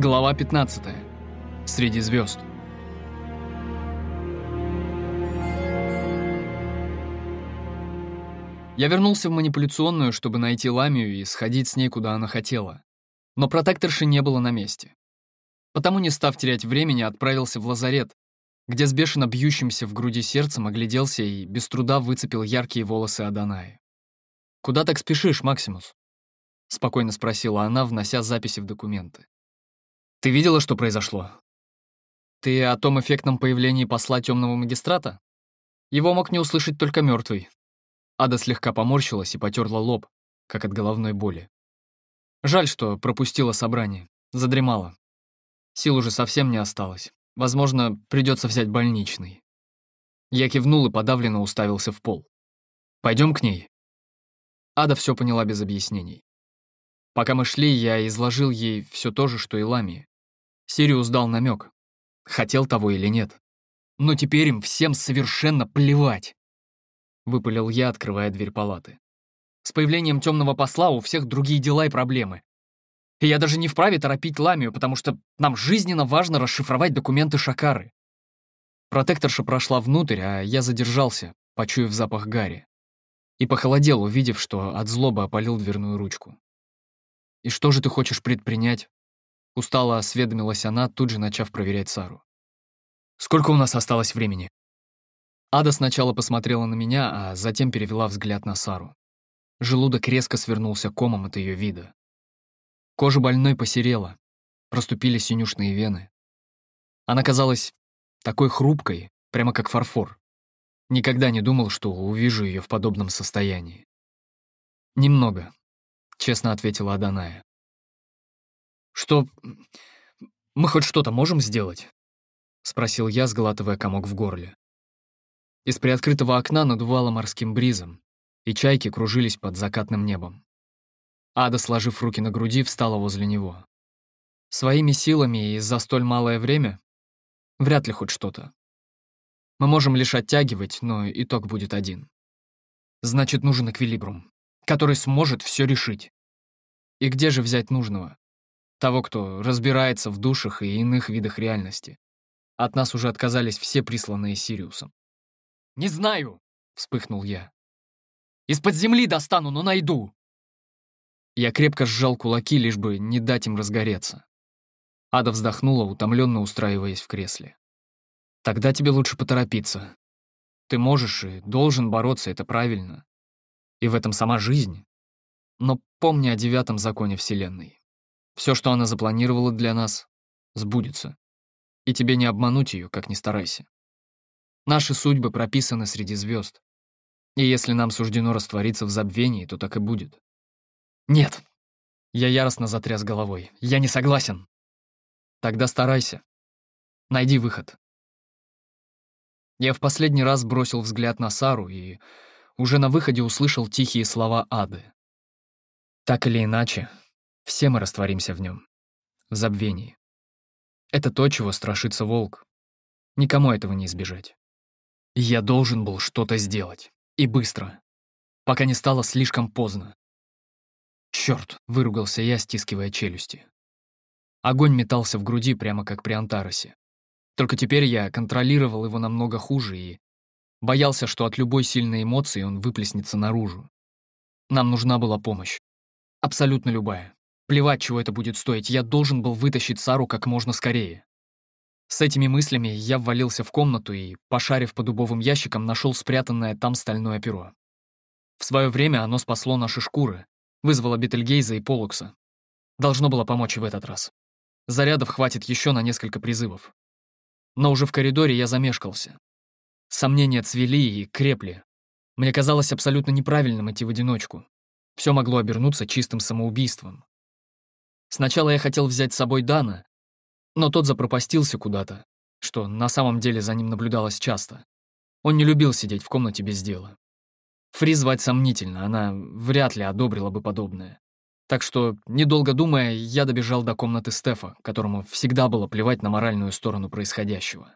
Глава 15. Среди звезд. Я вернулся в манипуляционную, чтобы найти Ламию и сходить с ней, куда она хотела. Но протекторши не было на месте. Потому, не став терять времени, отправился в лазарет, где с бешено бьющимся в груди сердцем огляделся и без труда выцепил яркие волосы Аданаи. «Куда так спешишь, Максимус?» — спокойно спросила она, внося записи в документы. «Ты видела, что произошло?» «Ты о том эффектном появлении посла темного магистрата? Его мог не услышать только мертвый. Ада слегка поморщилась и потерла лоб, как от головной боли. Жаль, что пропустила собрание, задремала. Сил уже совсем не осталось. Возможно, придется взять больничный. Я кивнул и подавленно уставился в пол. Пойдем к ней. Ада все поняла без объяснений. Пока мы шли, я изложил ей все то же, что и Лами. Сириус дал намек. Хотел того или нет. Но теперь им всем совершенно плевать. Выпалил я, открывая дверь палаты. С появлением темного посла у всех другие дела и проблемы. И я даже не вправе торопить Ламию, потому что нам жизненно важно расшифровать документы Шакары. Протекторша прошла внутрь, а я задержался, почуяв запах гари. И похолодел, увидев, что от злобы опалил дверную ручку. «И что же ты хочешь предпринять?» Устало осведомилась она, тут же начав проверять Сару. «Сколько у нас осталось времени?» Ада сначала посмотрела на меня, а затем перевела взгляд на Сару. Желудок резко свернулся комом от ее вида. Кожа больной посерела, проступили синюшные вены. Она казалась такой хрупкой, прямо как фарфор. Никогда не думал, что увижу ее в подобном состоянии. «Немного», — честно ответила Аданая. «Что... мы хоть что-то можем сделать?» — спросил я, сглатывая комок в горле. Из приоткрытого окна надувало морским бризом, и чайки кружились под закатным небом. Ада, сложив руки на груди, встала возле него. Своими силами и за столь малое время? Вряд ли хоть что-то. Мы можем лишь оттягивать, но итог будет один. Значит, нужен эквилибрум, который сможет все решить. И где же взять нужного? Того, кто разбирается в душах и иных видах реальности. От нас уже отказались все присланные Сириусом. «Не знаю!» — вспыхнул я. «Из-под земли достану, но найду!» Я крепко сжал кулаки, лишь бы не дать им разгореться. Ада вздохнула, утомленно устраиваясь в кресле. «Тогда тебе лучше поторопиться. Ты можешь и должен бороться, это правильно. И в этом сама жизнь. Но помни о девятом законе Вселенной. Все, что она запланировала для нас, сбудется. И тебе не обмануть ее, как ни старайся. Наши судьбы прописаны среди звезд. И если нам суждено раствориться в забвении, то так и будет. «Нет!» Я яростно затряс головой. «Я не согласен!» «Тогда старайся. Найди выход». Я в последний раз бросил взгляд на Сару и уже на выходе услышал тихие слова Ады. Так или иначе, все мы растворимся в нем, в забвении. Это то, чего страшится волк. Никому этого не избежать. Я должен был что-то сделать. И быстро. Пока не стало слишком поздно. Черт, выругался я, стискивая челюсти. Огонь метался в груди, прямо как при Антаросе. Только теперь я контролировал его намного хуже и боялся, что от любой сильной эмоции он выплеснется наружу. Нам нужна была помощь. Абсолютно любая. Плевать, чего это будет стоить, я должен был вытащить Сару как можно скорее. С этими мыслями я ввалился в комнату и, пошарив по дубовым ящикам, нашел спрятанное там стальное перо. В свое время оно спасло наши шкуры, Вызвала Бетельгейза и Полукса. Должно было помочь в этот раз. Зарядов хватит еще на несколько призывов. Но уже в коридоре я замешкался. Сомнения цвели и крепли. Мне казалось абсолютно неправильным идти в одиночку. Все могло обернуться чистым самоубийством. Сначала я хотел взять с собой Дана, но тот запропастился куда-то, что на самом деле за ним наблюдалось часто. Он не любил сидеть в комнате без дела. Фри звать сомнительно, она вряд ли одобрила бы подобное. Так что, недолго думая, я добежал до комнаты Стефа, которому всегда было плевать на моральную сторону происходящего.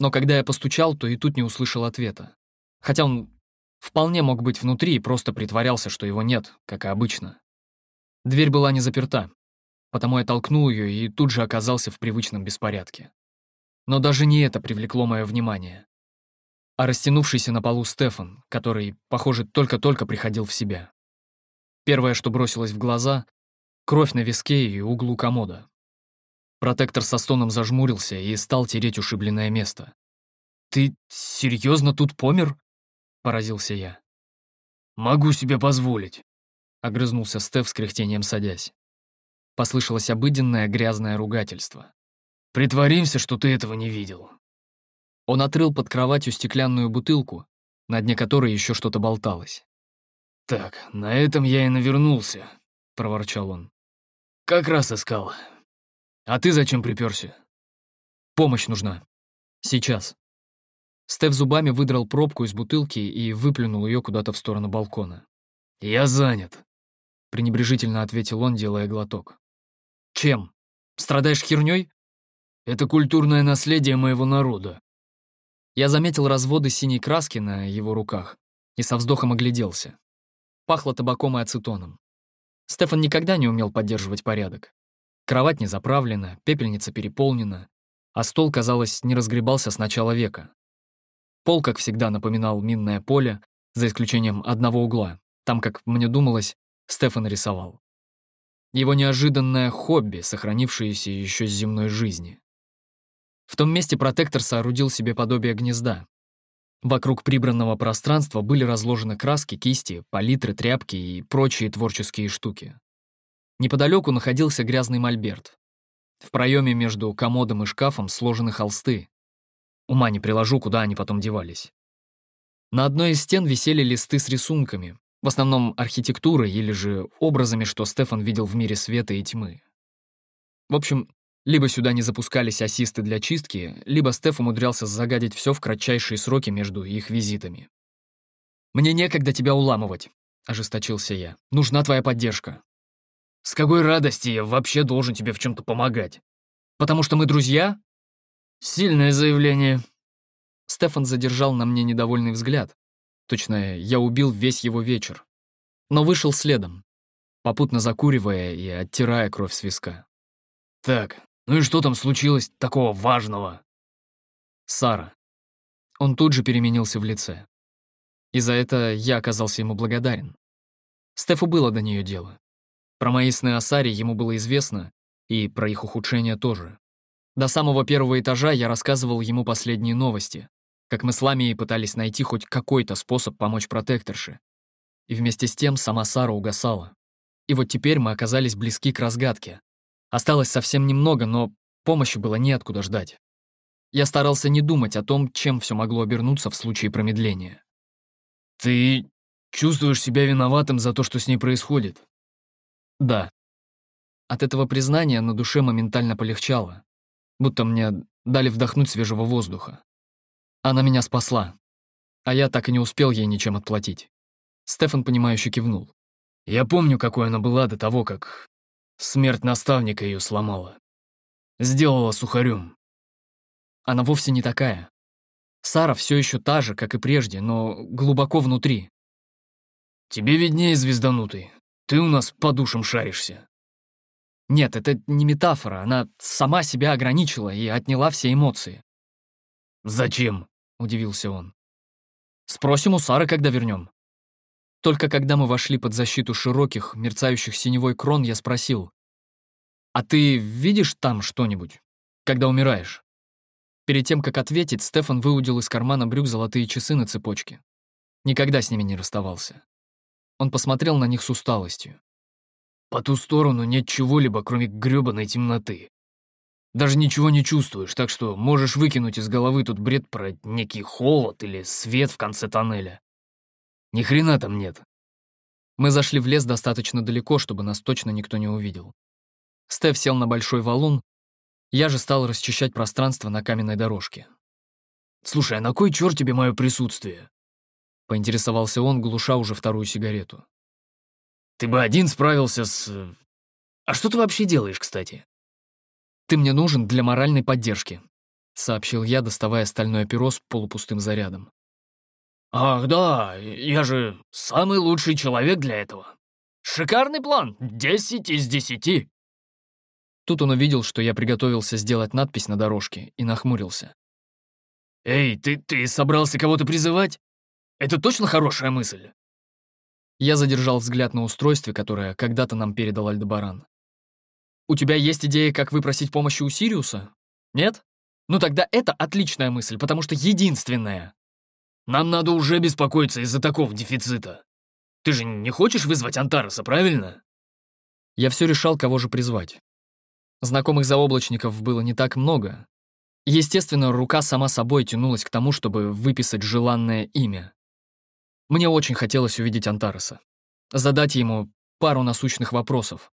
Но когда я постучал, то и тут не услышал ответа. Хотя он вполне мог быть внутри и просто притворялся, что его нет, как и обычно. Дверь была не заперта. Потому я толкнул ее и тут же оказался в привычном беспорядке. Но даже не это привлекло мое внимание, а растянувшийся на полу Стефан, который, похоже, только-только приходил в себя. Первое, что бросилось в глаза — кровь на виске и углу комода. Протектор со стоном зажмурился и стал тереть ушибленное место. «Ты серьезно тут помер?» — поразился я. «Могу себе позволить», — огрызнулся Стеф с кряхтением садясь. Послышалось обыденное грязное ругательство. «Притворимся, что ты этого не видел». Он отрыл под кроватью стеклянную бутылку, на дне которой еще что-то болталось. «Так, на этом я и навернулся», — проворчал он. «Как раз искал. А ты зачем приперся? Помощь нужна. Сейчас». Стеф зубами выдрал пробку из бутылки и выплюнул ее куда-то в сторону балкона. «Я занят», — пренебрежительно ответил он, делая глоток. «Чем? Страдаешь херней? «Это культурное наследие моего народа». Я заметил разводы синей краски на его руках и со вздохом огляделся. Пахло табаком и ацетоном. Стефан никогда не умел поддерживать порядок. Кровать не заправлена, пепельница переполнена, а стол, казалось, не разгребался с начала века. Пол, как всегда, напоминал минное поле, за исключением одного угла. Там, как мне думалось, Стефан рисовал. Его неожиданное хобби, сохранившееся еще с земной жизни. В том месте протектор соорудил себе подобие гнезда. Вокруг прибранного пространства были разложены краски, кисти, палитры, тряпки и прочие творческие штуки. Неподалеку находился грязный мольберт. В проеме между комодом и шкафом сложены холсты, Ума не приложу, куда они потом девались. На одной из стен висели листы с рисунками, в основном архитектурой или же образами, что Стефан видел в мире света и тьмы. В общем, либо сюда не запускались ассисты для чистки, либо Стеф умудрялся загадить все в кратчайшие сроки между их визитами. «Мне некогда тебя уламывать», — ожесточился я. «Нужна твоя поддержка». «С какой радости я вообще должен тебе в чем то помогать?» «Потому что мы друзья?» Сильное заявление. Стефан задержал на мне недовольный взгляд. Точно, я убил весь его вечер. Но вышел следом, попутно закуривая и оттирая кровь с виска. Так, ну и что там случилось такого важного? Сара. Он тут же переменился в лице. И за это я оказался ему благодарен. Стефу было до нее дело. Про мои сны о Саре ему было известно, и про их ухудшение тоже. До самого первого этажа я рассказывал ему последние новости, как мы с Ламией пытались найти хоть какой-то способ помочь протекторше. И вместе с тем сама Сара угасала. И вот теперь мы оказались близки к разгадке. Осталось совсем немного, но помощи было неоткуда ждать. Я старался не думать о том, чем все могло обернуться в случае промедления. «Ты чувствуешь себя виноватым за то, что с ней происходит?» «Да». От этого признания на душе моментально полегчало будто мне дали вдохнуть свежего воздуха. Она меня спасла, а я так и не успел ей ничем отплатить. Стефан, понимающе кивнул. Я помню, какой она была до того, как смерть наставника ее сломала. Сделала сухарем. Она вовсе не такая. Сара все еще та же, как и прежде, но глубоко внутри. Тебе виднее, звезданутый. Ты у нас по душам шаришься. Нет, это не метафора, она сама себя ограничила и отняла все эмоции. «Зачем?» — удивился он. «Спросим у Сары, когда вернем. Только когда мы вошли под защиту широких, мерцающих синевой крон, я спросил, «А ты видишь там что-нибудь, когда умираешь?» Перед тем, как ответить, Стефан выудил из кармана брюк золотые часы на цепочке. Никогда с ними не расставался. Он посмотрел на них с усталостью. По ту сторону нет чего-либо, кроме грёбаной темноты. Даже ничего не чувствуешь, так что можешь выкинуть из головы тут бред про некий холод или свет в конце тоннеля. Ни хрена там нет. Мы зашли в лес достаточно далеко, чтобы нас точно никто не увидел. Стеф сел на большой валун, я же стал расчищать пространство на каменной дорожке. «Слушай, а на кой чёрт тебе мое присутствие?» — поинтересовался он, глуша уже вторую сигарету. Ты бы один справился с... А что ты вообще делаешь, кстати? Ты мне нужен для моральной поддержки, сообщил я, доставая стальное перо с полупустым зарядом. Ах, да, я же самый лучший человек для этого. Шикарный план, десять из десяти. Тут он увидел, что я приготовился сделать надпись на дорожке, и нахмурился. «Эй, ты, ты собрался кого-то призывать? Это точно хорошая мысль?» Я задержал взгляд на устройстве, которое когда-то нам передал Альдебаран. «У тебя есть идея, как выпросить помощи у Сириуса? Нет? Ну тогда это отличная мысль, потому что единственная. Нам надо уже беспокоиться из-за такого дефицита. Ты же не хочешь вызвать Антараса, правильно?» Я все решал, кого же призвать. Знакомых заоблачников было не так много. Естественно, рука сама собой тянулась к тому, чтобы выписать желанное имя. Мне очень хотелось увидеть Антараса, задать ему пару насущных вопросов.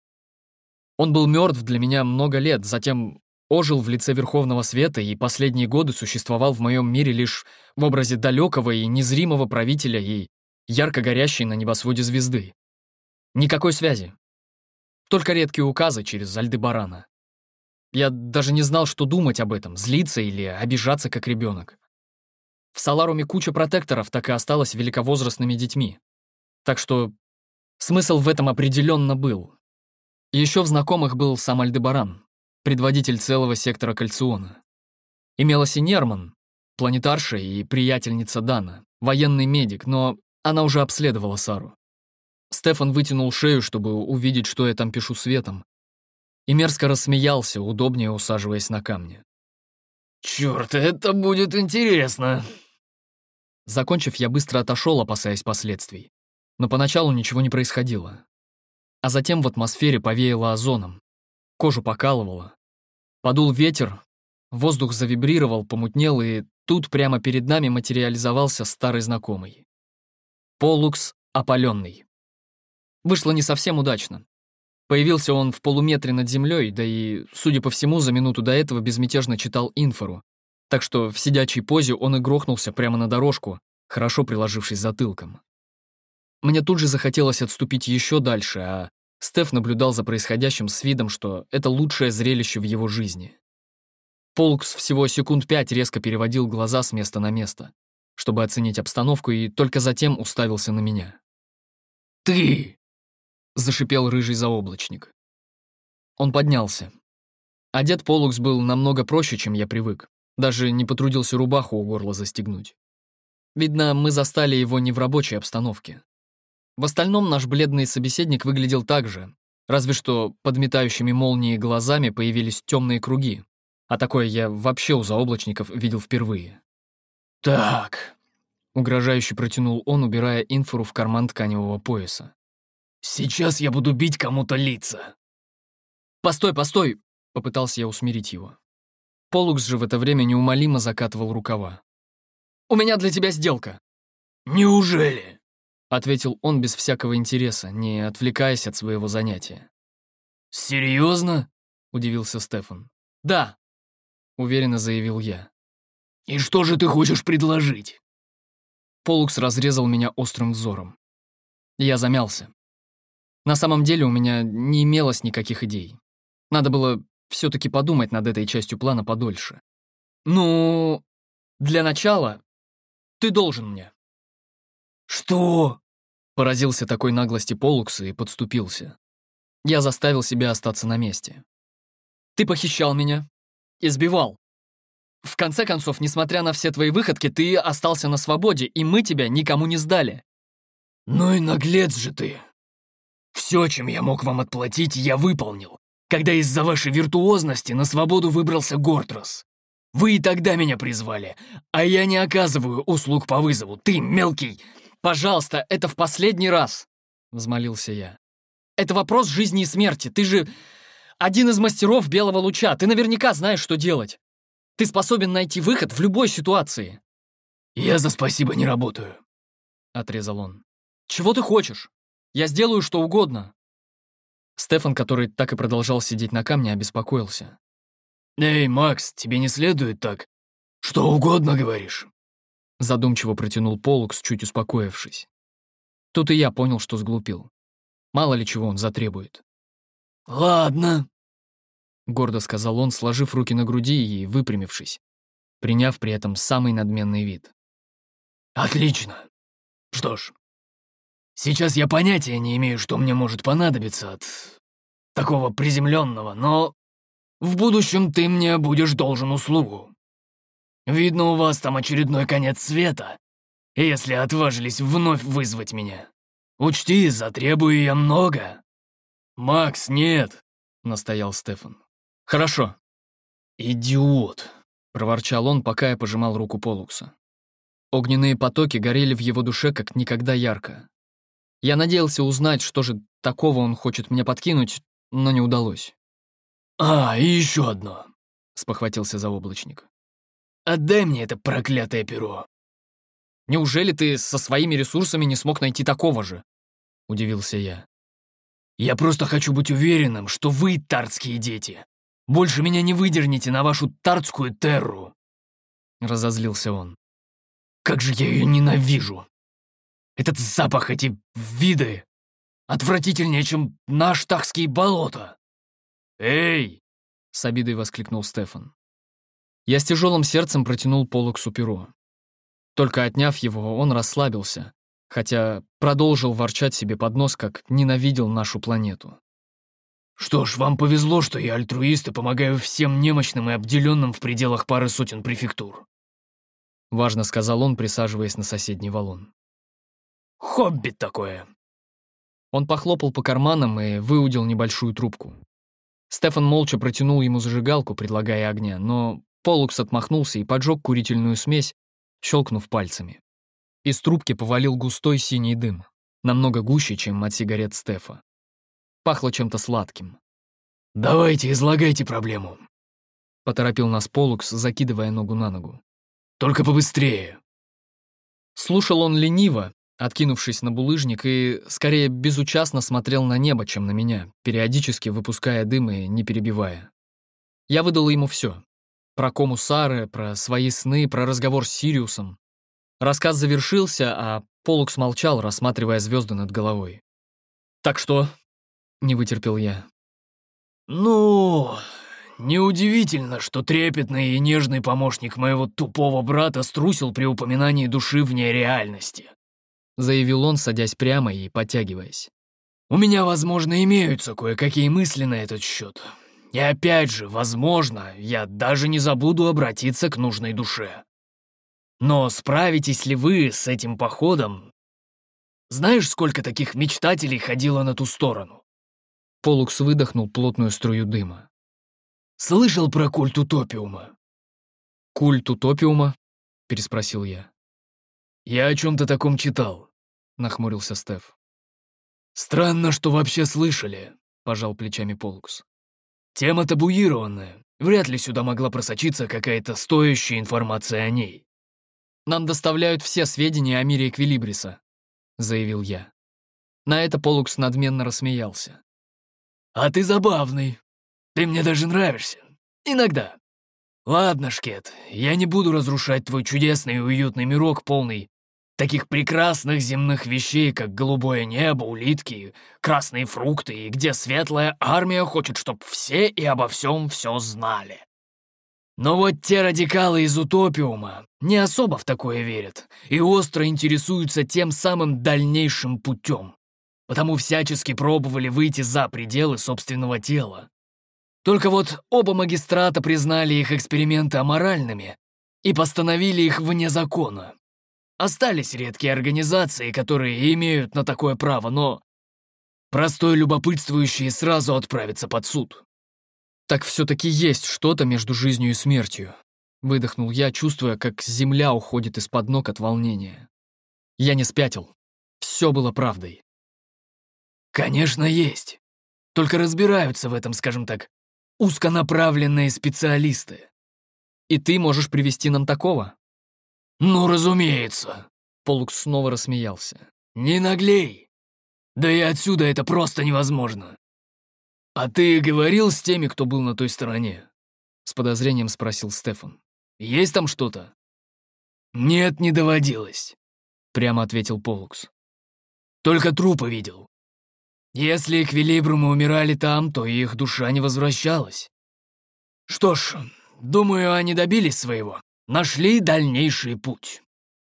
Он был мертв для меня много лет, затем ожил в лице Верховного Света и последние годы существовал в моем мире лишь в образе далекого и незримого правителя и ярко горящей на небосводе звезды. Никакой связи. Только редкие указы через Альдебарана. Я даже не знал, что думать об этом, злиться или обижаться как ребенок. В Саларуме куча протекторов так и осталась великовозрастными детьми. Так что смысл в этом определенно был. Еще в знакомых был сам Альдебаран, предводитель целого сектора Кальциона. Имелась и Нерман, планетарша и приятельница Дана, военный медик, но она уже обследовала Сару. Стефан вытянул шею, чтобы увидеть, что я там пишу светом, и мерзко рассмеялся, удобнее усаживаясь на камне. «Чёрт, это будет интересно!» Закончив, я быстро отошел, опасаясь последствий. Но поначалу ничего не происходило. А затем в атмосфере повеяло озоном. Кожу покалывало. Подул ветер, воздух завибрировал, помутнел, и тут прямо перед нами материализовался старый знакомый. Полукс опаленный. Вышло не совсем удачно. Появился он в полуметре над землей, да и, судя по всему, за минуту до этого безмятежно читал инфору, так что в сидячей позе он и грохнулся прямо на дорожку, хорошо приложившись затылком. Мне тут же захотелось отступить еще дальше, а Стеф наблюдал за происходящим с видом, что это лучшее зрелище в его жизни. Полкс всего секунд пять резко переводил глаза с места на место, чтобы оценить обстановку, и только затем уставился на меня. «Ты!» — зашипел рыжий заоблачник. Он поднялся. Одет Полукс был намного проще, чем я привык. Даже не потрудился рубаху у горла застегнуть. Видно, мы застали его не в рабочей обстановке. В остальном наш бледный собеседник выглядел так же, разве что под метающими молнией глазами появились темные круги, а такое я вообще у заоблачников видел впервые. «Так», — угрожающе протянул он, убирая инфору в карман тканевого пояса. «Сейчас я буду бить кому-то лица». «Постой, постой!» — попытался я усмирить его. Полукс же в это время неумолимо закатывал рукава. «У меня для тебя сделка!» «Неужели?» — ответил он без всякого интереса, не отвлекаясь от своего занятия. «Серьезно?» — удивился Стефан. «Да», — уверенно заявил я. «И что же ты хочешь предложить?» Полукс разрезал меня острым взором. Я замялся. На самом деле у меня не имелось никаких идей. Надо было все-таки подумать над этой частью плана подольше. Ну, для начала ты должен мне. Что? Поразился такой наглости Полукс и подступился. Я заставил себя остаться на месте. Ты похищал меня, избивал. В конце концов, несмотря на все твои выходки, ты остался на свободе, и мы тебя никому не сдали. Ну и наглец же ты. Все, чем я мог вам отплатить, я выполнил когда из-за вашей виртуозности на свободу выбрался Гортрос. Вы и тогда меня призвали, а я не оказываю услуг по вызову. Ты мелкий. Пожалуйста, это в последний раз, взмолился я. Это вопрос жизни и смерти. Ты же один из мастеров белого луча. Ты наверняка знаешь, что делать. Ты способен найти выход в любой ситуации. Я за спасибо не работаю, отрезал он. Чего ты хочешь? Я сделаю что угодно. Стефан, который так и продолжал сидеть на камне, обеспокоился. «Эй, Макс, тебе не следует так. Что угодно говоришь». Задумчиво протянул Полукс, чуть успокоившись. Тут и я понял, что сглупил. Мало ли чего он затребует. «Ладно», — гордо сказал он, сложив руки на груди и выпрямившись, приняв при этом самый надменный вид. «Отлично. Что ж, Сейчас я понятия не имею, что мне может понадобиться от такого приземленного, но В будущем ты мне будешь должен услугу. Видно, у вас там очередной конец света, если отважились вновь вызвать меня. Учти, затребую я много». «Макс, нет», — настоял Стефан. «Хорошо». «Идиот», — проворчал он, пока я пожимал руку Полукса. Огненные потоки горели в его душе как никогда ярко. Я надеялся узнать, что же такого он хочет мне подкинуть, но не удалось. «А, и еще одно», — спохватился заоблачник. «Отдай мне это проклятое перо». «Неужели ты со своими ресурсами не смог найти такого же?» — удивился я. «Я просто хочу быть уверенным, что вы, тартские дети, больше меня не выдернете на вашу тартскую терру!» Разозлился он. «Как же я ее ненавижу! Этот запах, эти виды! Отвратительнее, чем наш тахские болота!» «Эй!» — с обидой воскликнул Стефан. Я с тяжелым сердцем протянул Полуксу перо. Только отняв его, он расслабился, хотя продолжил ворчать себе под нос, как ненавидел нашу планету. «Что ж, вам повезло, что я альтруист и помогаю всем немощным и обделенным в пределах пары сотен префектур», — важно сказал он, присаживаясь на соседний валун. «Хобби такое». Он похлопал по карманам и выудил небольшую трубку. Стефан молча протянул ему зажигалку, предлагая огня, но Полукс отмахнулся и поджег курительную смесь, щелкнув пальцами. Из трубки повалил густой синий дым, намного гуще, чем от сигарет Стефа. Пахло чем-то сладким. «Давайте, излагайте проблему», — поторопил нас Полукс, закидывая ногу на ногу. «Только побыстрее». Слушал он лениво, откинувшись на булыжник, и скорее безучастно смотрел на небо, чем на меня, периодически выпуская дым и не перебивая. Я выдал ему все. Про кому Сары, про свои сны, про разговор с Сириусом. Рассказ завершился, а Полукс молчал, рассматривая звезды над головой. «Так что, не вытерпел я. «Ну, неудивительно, что трепетный и нежный помощник моего тупого брата струсил при упоминании души вне реальности», заявил он, садясь прямо и подтягиваясь. «У меня, возможно, имеются кое-какие мысли на этот счет. И опять же, возможно, я даже не забуду обратиться к нужной душе. Но справитесь ли вы с этим походом? Знаешь, сколько таких мечтателей ходило на ту сторону? Полукс выдохнул плотную струю дыма. «Слышал про культ утопиума?» «Культ утопиума?» — переспросил я. «Я о чем-то таком читал», — нахмурился Стеф. «Странно, что вообще слышали», — пожал плечами Полукс. «Тема табуированная. Вряд ли сюда могла просочиться какая-то стоящая информация о ней». «Нам доставляют все сведения о мире Эквилибриса», — заявил я. На это Полукс надменно рассмеялся. А ты забавный. Ты мне даже нравишься. Иногда. Ладно, Шкет, я не буду разрушать твой чудесный и уютный мирок, полный таких прекрасных земных вещей, как голубое небо, улитки, красные фрукты, и где светлая армия хочет, чтоб все и обо всем все знали. Но вот те радикалы из утопиума не особо в такое верят и остро интересуются тем самым дальнейшим путем потому всячески пробовали выйти за пределы собственного тела. Только вот оба магистрата признали их эксперименты аморальными и постановили их вне закона. Остались редкие организации, которые имеют на такое право, но простой любопытствующий сразу отправится под суд. «Так все-таки есть что-то между жизнью и смертью», — выдохнул я, чувствуя, как земля уходит из-под ног от волнения. Я не спятил. Все было правдой. Конечно, есть. Только разбираются в этом, скажем так, узконаправленные специалисты. И ты можешь привести нам такого? Ну, разумеется. Полукс снова рассмеялся. Не наглей. Да и отсюда это просто невозможно. А ты говорил с теми, кто был на той стороне? С подозрением спросил Стефан. Есть там что-то? Нет, не доводилось. Прямо ответил Полукс. Только трупы видел. Если эквилибрумы умирали там, то их душа не возвращалась. Что ж, думаю, они добились своего. Нашли дальнейший путь.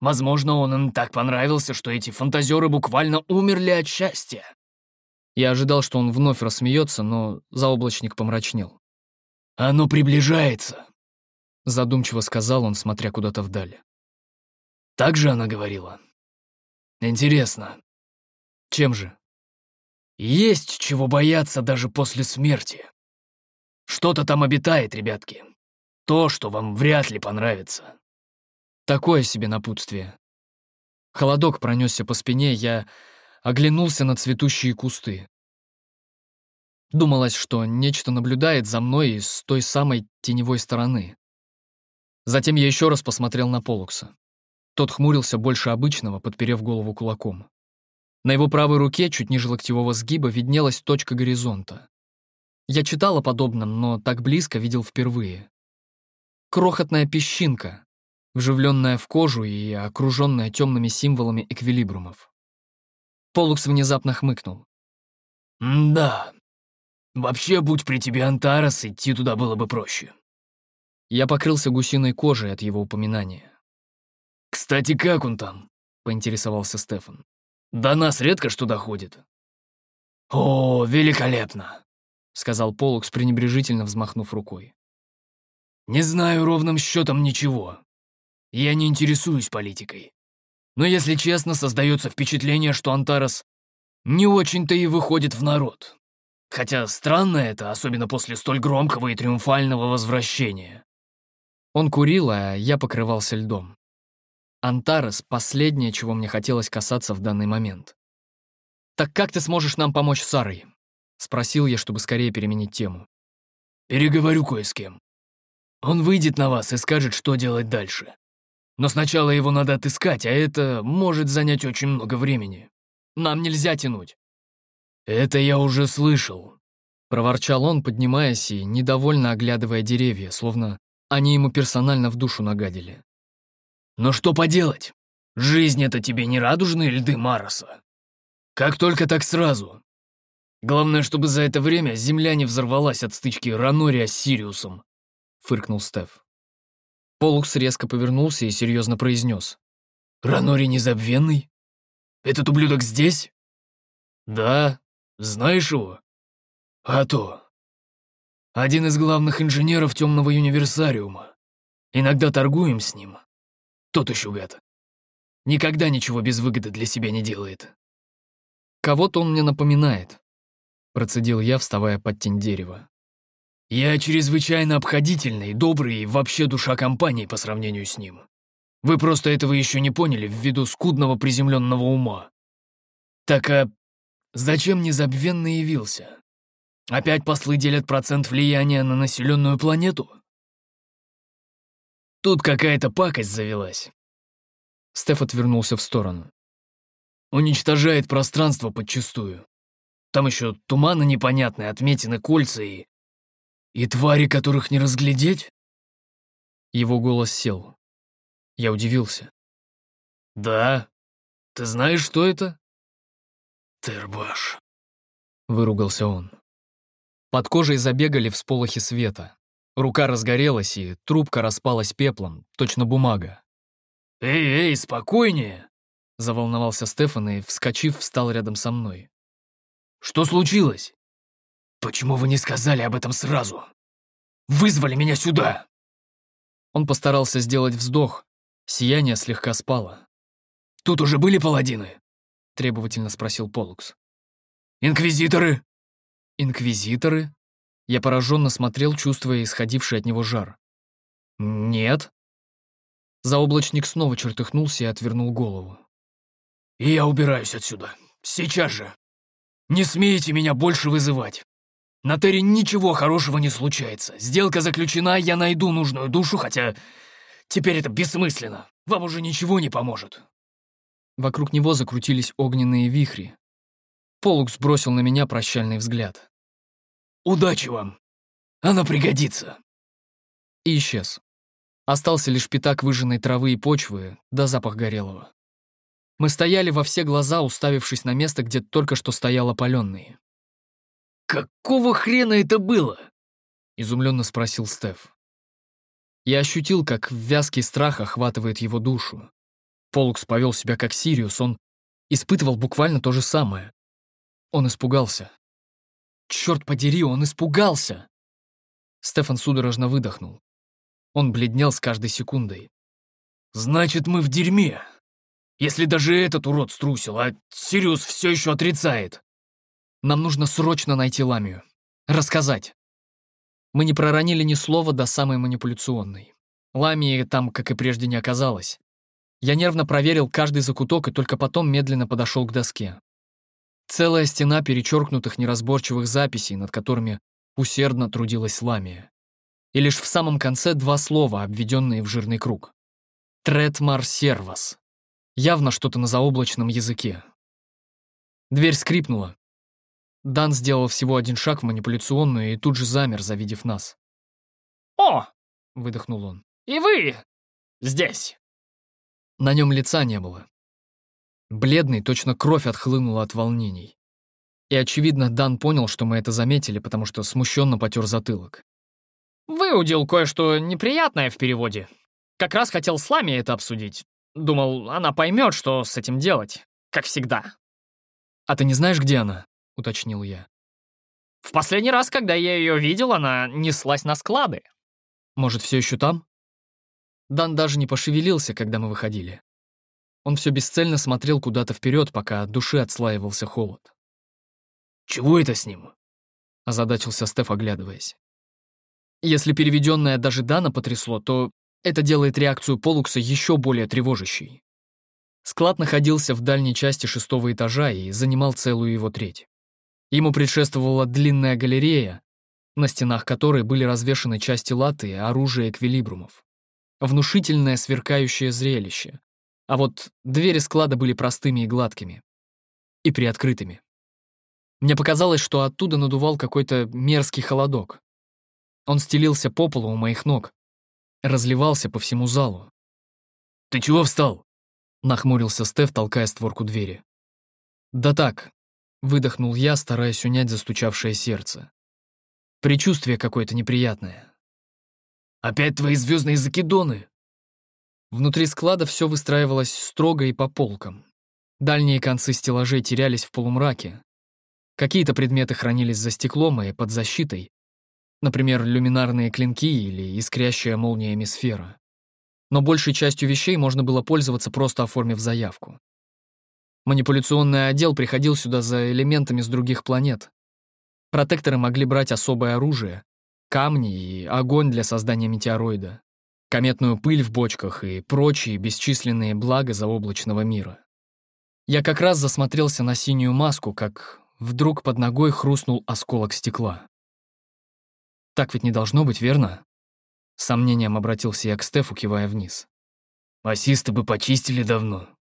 Возможно, он им так понравился, что эти фантазеры буквально умерли от счастья. Я ожидал, что он вновь рассмеется, но заоблачник помрачнел. «Оно приближается», — задумчиво сказал он, смотря куда-то вдаль. «Так же она говорила?» «Интересно. Чем же?» «Есть чего бояться даже после смерти. Что-то там обитает, ребятки. То, что вам вряд ли понравится». Такое себе напутствие. Холодок пронесся по спине, я оглянулся на цветущие кусты. Думалось, что нечто наблюдает за мной с той самой теневой стороны. Затем я еще раз посмотрел на Полукса. Тот хмурился больше обычного, подперев голову кулаком. На его правой руке, чуть ниже локтевого сгиба, виднелась точка горизонта. Я читал о подобном, но так близко видел впервые. Крохотная песчинка, вживленная в кожу и окруженная темными символами эквилибрумов. Полукс внезапно хмыкнул. «Да, вообще, будь при тебе Антарас, идти туда было бы проще». Я покрылся гусиной кожей от его упоминания. «Кстати, как он там?» — поинтересовался Стефан. «До нас редко что доходит». «О, великолепно!» — сказал Полукс, пренебрежительно взмахнув рукой. «Не знаю ровным счетом ничего. Я не интересуюсь политикой. Но, если честно, создается впечатление, что Антарес не очень-то и выходит в народ. Хотя странно это, особенно после столь громкого и триумфального возвращения. Он курил, а я покрывался льдом. Антарес — последнее, чего мне хотелось касаться в данный момент. «Так как ты сможешь нам помочь с Сарой?» — спросил я, чтобы скорее переменить тему. «Переговорю кое с кем. Он выйдет на вас и скажет, что делать дальше. Но сначала его надо отыскать, а это может занять очень много времени. Нам нельзя тянуть». «Это я уже слышал», — проворчал он, поднимаясь и недовольно оглядывая деревья, словно они ему персонально в душу нагадили. «Но что поделать? Жизнь — это тебе не радужные льды Мароса. Как только так сразу. Главное, чтобы за это время земля не взорвалась от стычки Ранория с Сириусом», — фыркнул Стеф. Полукс резко повернулся и серьезно произнес. «Ранори незабвенный? Этот ублюдок здесь?» «Да, знаешь его?» «А то. Один из главных инженеров темного универсариума. Иногда торгуем с ним. Тот еще гад. Никогда ничего без выгоды для себя не делает». «Кого-то он мне напоминает», — процедил я, вставая под тень дерева. Я чрезвычайно обходительный, добрый и вообще душа компании по сравнению с ним. Вы просто этого еще не поняли ввиду скудного приземленного ума. Так а зачем незабвенно явился? Опять послы делят процент влияния на населенную планету? Тут какая-то пакость завелась. Стеф отвернулся в сторону. Уничтожает пространство подчистую. Там еще туманы непонятные, отметины кольца и «И твари, которых не разглядеть?» Его голос сел. Я удивился. «Да? Ты знаешь, что это?» «Тербаш», — выругался он. Под кожей забегали всполохи света. Рука разгорелась, и трубка распалась пеплом, точно бумага. «Эй, эй, спокойнее!» — заволновался Стефан и, вскочив, встал рядом со мной. «Что случилось?» «Почему вы не сказали об этом сразу? Вызвали меня сюда!» Он постарался сделать вздох. Сияние слегка спало. «Тут уже были паладины?» — требовательно спросил Полукс. «Инквизиторы?» «Инквизиторы?» Я пораженно смотрел, чувствуя исходивший от него жар. «Нет». Заоблачник снова чертыхнулся и отвернул голову. «И я убираюсь отсюда. Сейчас же. Не смейте меня больше вызывать. На Терре ничего хорошего не случается. Сделка заключена, я найду нужную душу, хотя теперь это бессмысленно. Вам уже ничего не поможет. Вокруг него закрутились огненные вихри. Полукс бросил на меня прощальный взгляд. «Удачи вам! Она пригодится!» И исчез. Остался лишь пятак выжженной травы и почвы, да запах горелого. Мы стояли во все глаза, уставившись на место, где только что стоял опаленный. «Какого хрена это было?» — изумленно спросил Стеф. Я ощутил, как вязкий страх охватывает его душу. Полукс повел себя как Сириус, он испытывал буквально то же самое. Он испугался. Черт подери, он испугался! Стефан судорожно выдохнул. Он бледнел с каждой секундой. «Значит, мы в дерьме. Если даже этот урод струсил, а Сириус все еще отрицает». «Нам нужно срочно найти Ламию. Рассказать». Мы не проронили ни слова до самой манипуляционной. Ламии там, как и прежде, не оказалось. Я нервно проверил каждый закуток и только потом медленно подошел к доске. Целая стена перечеркнутых неразборчивых записей, над которыми усердно трудилась Ламия. И лишь в самом конце два слова, обведенные в жирный круг. «Третмар сервас». Явно что-то на заоблачном языке. Дверь скрипнула. Дан сделал всего один шаг в манипуляционную и тут же замер, завидев нас. «О!» — выдохнул он. «И вы здесь!» На нем лица не было. Бледный, точно кровь отхлынула от волнений. И, очевидно, Дан понял, что мы это заметили, потому что смущенно потер затылок. «Выудил кое-что неприятное в переводе. Как раз хотел с Лами это обсудить. Думал, она поймет, что с этим делать, как всегда». «А ты не знаешь, где она?» — уточнил я. «В последний раз, когда я ее видел, она неслась на склады». «Может, все еще там?» Дан даже не пошевелился, когда мы выходили. Он все бесцельно смотрел куда-то вперед, пока от души отслаивался холод. «Чего это с ним?» — озадачился Стеф, оглядываясь. Если переведенное даже Дана потрясло, то это делает реакцию Полукса еще более тревожащей. Склад находился в дальней части шестого этажа и занимал целую его треть. Ему предшествовала длинная галерея, на стенах которой были развешаны части латы и оружие эквилибрумов. Внушительное сверкающее зрелище, а вот двери склада были простыми и гладкими. И приоткрытыми. Мне показалось, что оттуда надувал какой-то мерзкий холодок. Он стелился по полу у моих ног, разливался по всему залу. «Ты чего встал?» — нахмурился Стеф, толкая створку двери. «Да так», — выдохнул я, стараясь унять застучавшее сердце. Причувствие какое-то неприятное. «Опять твои звездные закидоны?» Внутри склада все выстраивалось строго и по полкам. Дальние концы стеллажей терялись в полумраке. Какие-то предметы хранились за стеклом и под защитой, например, люминарные клинки или искрящая молниями сфера. Но большей частью вещей можно было пользоваться, просто оформив заявку. Манипуляционный отдел приходил сюда за элементами с других планет. Протекторы могли брать особое оружие, камни и огонь для создания метеороида кометную пыль в бочках и прочие бесчисленные блага заоблачного мира. Я как раз засмотрелся на синюю маску, как вдруг под ногой хрустнул осколок стекла. Так ведь не должно быть, верно? С сомнением обратился я к Стефу, кивая вниз. «Ассисты бы почистили давно», —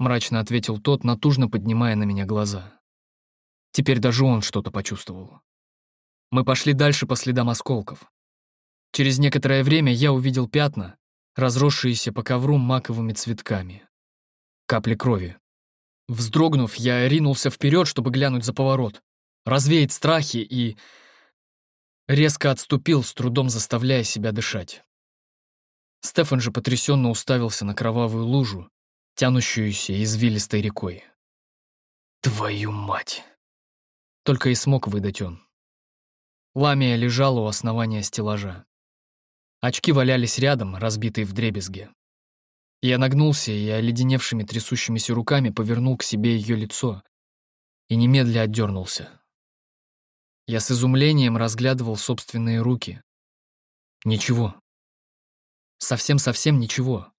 мрачно ответил тот, натужно поднимая на меня глаза. Теперь даже он что-то почувствовал. Мы пошли дальше по следам осколков. Через некоторое время я увидел пятна, разросшиеся по ковру маковыми цветками. Капли крови. Вздрогнув, я ринулся вперед, чтобы глянуть за поворот, развеять страхи и... Резко отступил, с трудом заставляя себя дышать. Стефан же потрясенно уставился на кровавую лужу, тянущуюся извилистой рекой. «Твою мать!» Только и смог выдать он. Ламия лежала у основания стеллажа. Очки валялись рядом, разбитые в дребезге. Я нагнулся и оледеневшими трясущимися руками повернул к себе ее лицо и немедля отдернулся. Я с изумлением разглядывал собственные руки. Ничего. Совсем-совсем ничего.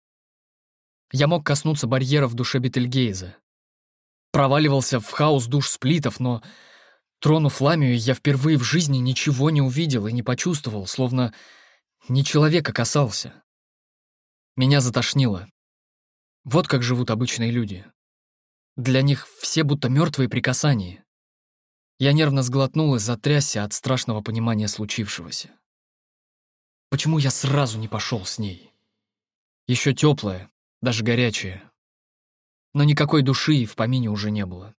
Я мог коснуться барьера в душе Бетельгейза. Проваливался в хаос душ сплитов, но, тронув ламию, я впервые в жизни ничего не увидел и не почувствовал, словно не человека касался. Меня затошнило. Вот как живут обычные люди. Для них все будто мертвые при касании. Я нервно сглотнул и затрясся от страшного понимания случившегося. Почему я сразу не пошел с ней? Еще теплая, даже горячая. Но никакой души в помине уже не было.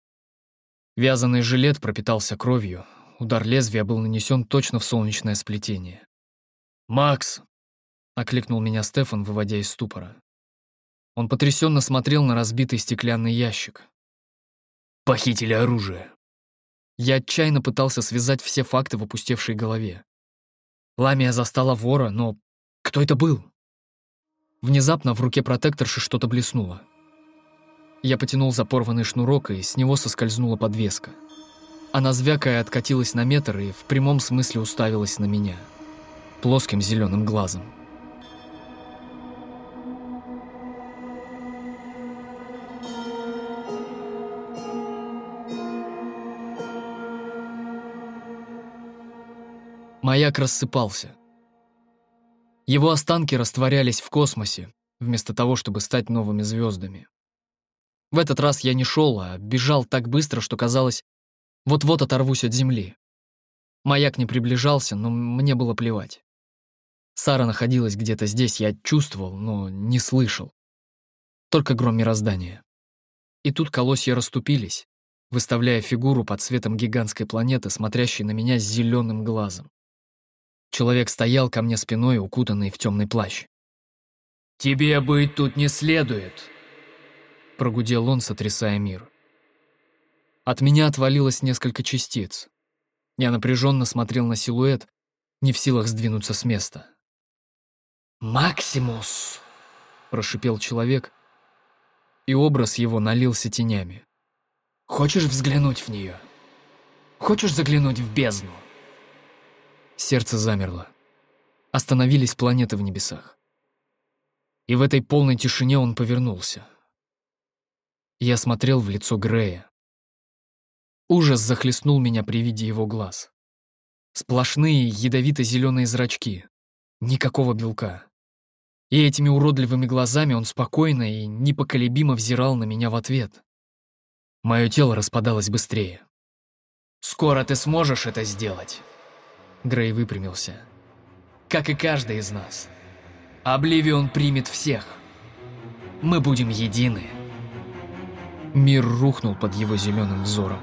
Вязаный жилет пропитался кровью, удар лезвия был нанесен точно в солнечное сплетение. «Макс!» — окликнул меня Стефан, выводя из ступора. Он потрясенно смотрел на разбитый стеклянный ящик. «Похитили оружие!» Я отчаянно пытался связать все факты в опустевшей голове. Ламия застала вора, но кто это был? Внезапно в руке протекторши что-то блеснуло. Я потянул за порванный шнурок, и с него соскользнула подвеска. Она звякая откатилась на метр и в прямом смысле уставилась на меня. Плоским зеленым глазом. Маяк рассыпался. Его останки растворялись в космосе, вместо того, чтобы стать новыми звездами. В этот раз я не шел, а бежал так быстро, что казалось, вот-вот оторвусь от земли. Маяк не приближался, но мне было плевать. Сара находилась где-то здесь, я чувствовал, но не слышал. Только гром мироздания. И тут колосья расступились, выставляя фигуру под светом гигантской планеты, смотрящей на меня с зеленым глазом. Человек стоял ко мне спиной, укутанный в темный плащ. «Тебе быть тут не следует», — прогудел он, сотрясая мир. От меня отвалилось несколько частиц. Я напряженно смотрел на силуэт, не в силах сдвинуться с места. «Максимус!» — прошипел человек, и образ его налился тенями. «Хочешь взглянуть в нее? Хочешь заглянуть в бездну?» Сердце замерло. Остановились планеты в небесах. И в этой полной тишине он повернулся. Я смотрел в лицо Грея. Ужас захлестнул меня при виде его глаз. Сплошные ядовито-зеленые зрачки. Никакого белка. И этими уродливыми глазами он спокойно и непоколебимо взирал на меня в ответ. Мое тело распадалось быстрее. «Скоро ты сможешь это сделать?» Грей выпрямился. «Как и каждый из нас. Обливион примет всех. Мы будем едины». Мир рухнул под его зеленым взором.